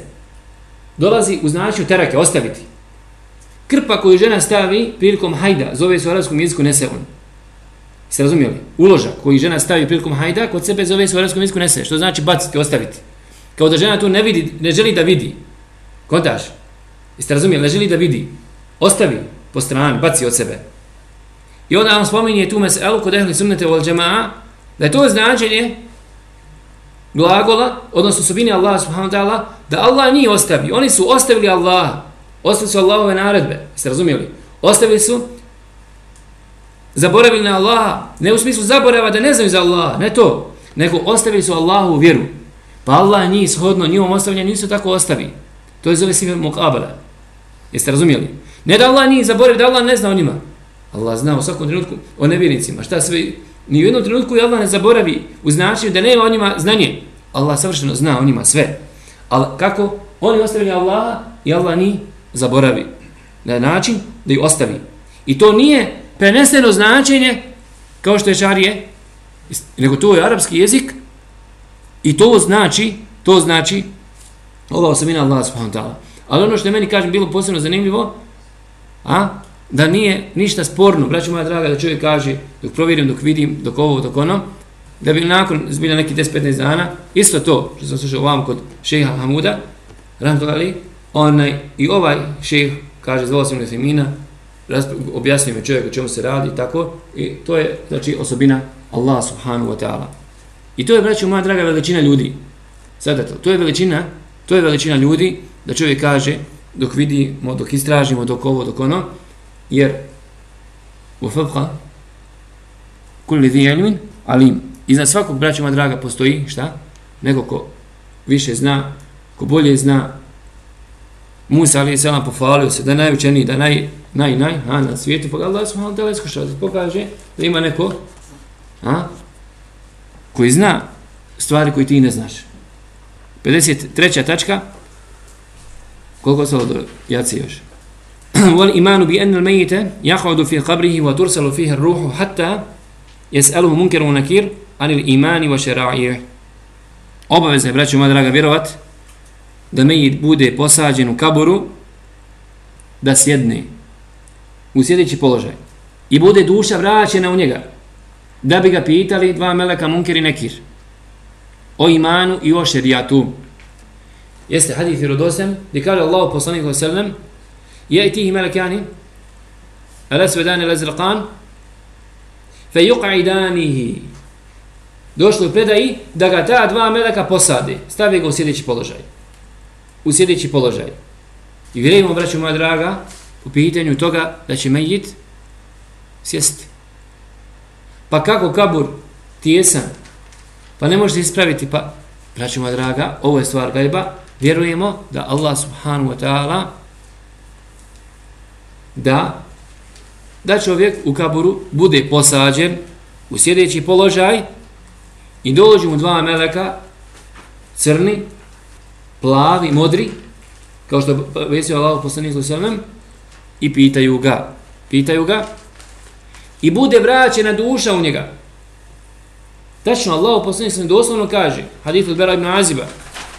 dolazi u značaju terake, ostaviti. Krpa koju žena stavi prilikom hajda, zove se u arabskom jeziku nese on. Se razumijeli? Uložak koji žena stavi prilikom hajda, kod sebe zove se u arabskom jeziku nese. Što znači baciti, ostaviti. Kao da žena to ne vidi, ne želi da vidi. Kontaš? Jeste razumijeli? Ne želi da vidi. Ostavi po strani, baci od sebe. I onda vam spominje tu meselu kod ehli sunnete vol džema'a, da je to značenje glagola, odnosno subini Allah subhanahu wa ta'ala, da Allah nije ostavi. Oni su ostavili Allah. Ostavili su Allahove naredbe. ste razumijeli? Ostavili su zaboravili na Allaha, ne u smislu zaborava da ne znaju za Allaha, ne to, nego ostavili su Allahu vjeru. Pa Allah njih shodno njihom ostavljanju nisu tako ostavi. To je zove sime mukabala. Jeste razumijeli? Ne da Allah nije zaboravio, da Allah ne zna o njima. Allah zna u svakom trenutku o nevjernicima. Šta sve, ni u jednom trenutku je Allah ne zaboravi u značenju da nema o njima znanje. Allah savršeno zna o njima sve. Ali kako? Oni ostavili Allaha i Allah ni zaboravi. Na način da ih ostavi. I to nije preneseno značenje kao što je šarije, nego to je arapski jezik i to znači, to znači ova osobina Allah subhanahu ta'ala. Ali ono što je meni kažem bilo posebno zanimljivo, a, da nije ništa sporno, braću moja draga, da čovjek kaže dok provjerim, dok vidim, dok ovo, dok ono, da bi nakon zbilja neki 10-15 dana, isto to što sam slušao ovam kod šeha Hamuda, rahmatullahi, onaj, i ovaj šeh kaže, zvao sam Nefimina, objasnio mi čovjek o čemu se radi tako i to je znači osobina Allah subhanahu wa ta'ala. I to je braću moja draga veličina ljudi. Sada to, to je veličina, to je veličina ljudi da čovjek kaže dok vidimo, dok istražimo, dok ovo, dok ono, jer u fabha kulli dhi ilmin alim. Iznad svakog braćima draga postoji, šta? Neko ko više zna, ko bolje zna, Musa ali selam pohvalio se da je najučeniji, da je naj, naj, naj, a, na svijetu, pa Allah subhanahu ta'ala iskušao da pokaže da ima neko a, koji zna stvari koje ti ne znaš. 53. tačka, koliko ostalo do jaci još? والإيمان بأن الميت يقعد في قبره وترسل فيه الروح حتى يسأله منكر ونكير عن الإيمان وشرائعه anil. Obavezno je, braću moja draga, vjerovat da mejit bude posađen u kaboru da sjedne u sjedeći položaj i bude duša vraćena u njega da bi ga pitali dva meleka munkir i nekir o imanu i o šerijatu jeste hadith irodosem gdje kaže Allah poslanik sallam يأتيه ملكان الأسودان الأزرقان فيقعدانه. Došlo je predaji da ga ta dva meleka posade, stave ga u sjedeći položaj. U sjedeći položaj. I vjerujemo, braću moja draga, u pitanju toga da će mejit sjesti. Pa kako kabur tijesan, pa ne možete ispraviti, pa, braću moja draga, ovo je stvar gajba, vjerujemo da Allah subhanahu wa ta'ala da da čovjek u kaburu bude posađen u sjedeći položaj i dođu mu dva meleka crni, plavi, modri kao što vesio Allah poslanih sallam i pitaju ga pitaju ga i bude vraćena duša u njega. Tačno Allah poslanih sallam doslovno kaže hadith od Bera ibn Aziba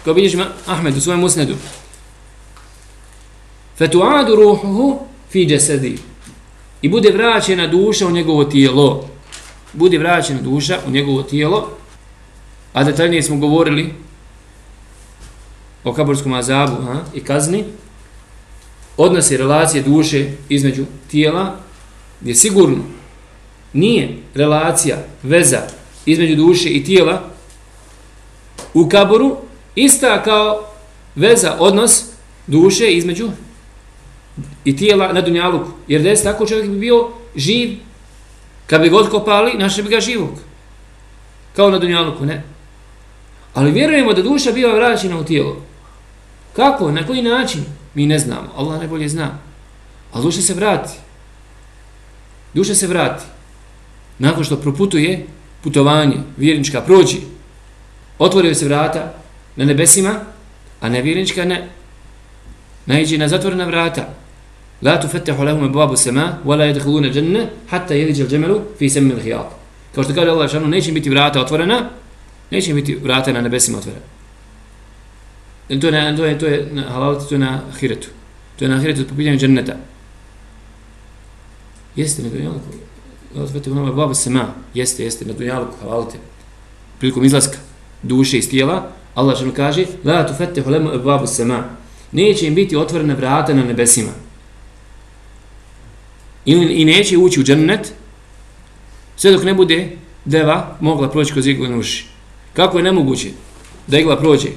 kao vidiš Ahmed u svojem musnedu fetuadu ruhuhu fi jasadi i bude vraćena duša u njegovo tijelo. Bude vraćena duša u njegovo tijelo. A detaljnije smo govorili o kaburskom azabu ha, i kazni. Odnose relacije duše između tijela gdje sigurno nije relacija, veza između duše i tijela u kaburu ista kao veza, odnos duše između i tijela na dunjaluku. Jer da je tako čovjek bi bio živ, kad bi god kopali, našli bi ga živog. Kao na dunjaluku, ne. Ali vjerujemo da duša biva vraćena u tijelo. Kako? Na koji način? Mi ne znamo. Allah najbolje zna. Ali duša se vrati. Duša se vrati. Nakon što proputuje putovanje, vjernička prođi, otvorio se vrata na nebesima, a nevjernička ne. Najđe na zatvorena vrata. La tu lahum lehum babu sema, wa la yadkhuluna janna hatta yalija al-jamalu fi sammi al-khiyat. Kao što kaže Allah šanu, neće biti vrata otvorena, neće biti vrata na nebesima otvorena. To je na, to je, to je na halalati, to je na ahiretu. To je na ahiretu po pitanju dženneta. Jeste na dunjalku. Allah tu fettehu lehum babu. Jeste, jeste na dunjalku, halalati. Prilikom izlaska duše iz tijela, Allah šanu kaže, la tu lahum lehum babu sema. Neće im biti otvorena vrata na nebesima. I, i neće ući u džennet sve dok ne bude deva mogla proći kroz iglene uši. Kako je nemoguće da igla prođe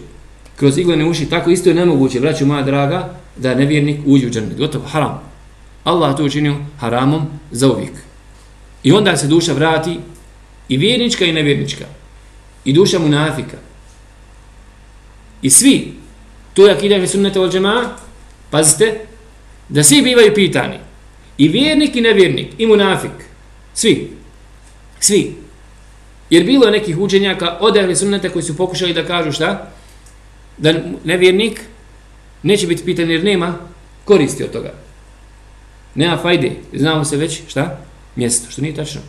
kroz iglene uši, tako isto je nemoguće, braću moja draga, da nevjernik uđe u džennet. Gotovo, haram. Allah to učinio haramom za uvijek. I onda se duša vrati i vjernička i nevjernička. I duša munafika. I svi, to je akidah sunnata wal džema, pazite, da svi bivaju pitani. I vjernik i nevjernik, i munafik. Svi. Svi. Jer bilo je nekih učenjaka od ehli sunnete koji su pokušali da kažu šta? Da nevjernik neće biti pitan jer nema koristi od toga. Nema fajde. Znamo se već šta? Mjesto. Što nije tačno.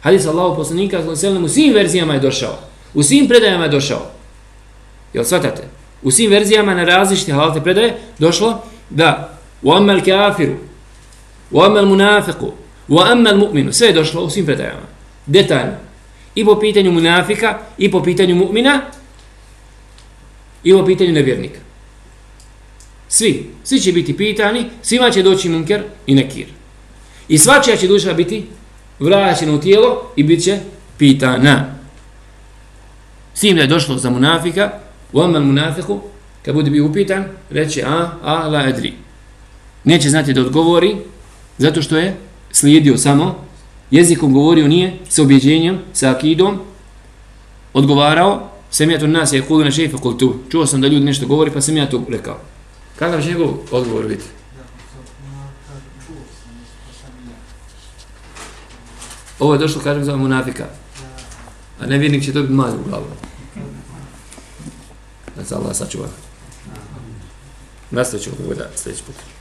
Hadis Allahu poslanika u svim verzijama je došao. U svim predajama je došao. Jel shvatate? U svim verzijama na različite halalte predaje došlo da u amel kafiru wa amma al-munafiqu wa amma al-mu'minu sve je došlo u svim predajama. Detaljno. I po pitanju munafika i po pitanju mu'mina i po pitanju nevjernika. Svi. Svi će biti pitani svima će doći munker i nekir. I svačija će duša biti vraćena u tijelo i bit će pitana. Svim da je došlo za munafika u amma al-munafiqu kad bude bio upitan reće a, a, la, edri neće znati da odgovori Zato što je slijedio samo, jezikom govorio nije, sa objeđenjem, sa akidom, odgovarao, sam ja to nas je kulina šefa kultu. Čuo sam da ljudi nešto govori, pa sam ja to rekao. Kakav će njegov odgovor biti? Ovo je došlo, kažem, za munafika. A nevjernik će dobiti biti u glavu. Da se Allah sačuva. Nastavit ćemo kako da sljedeći put.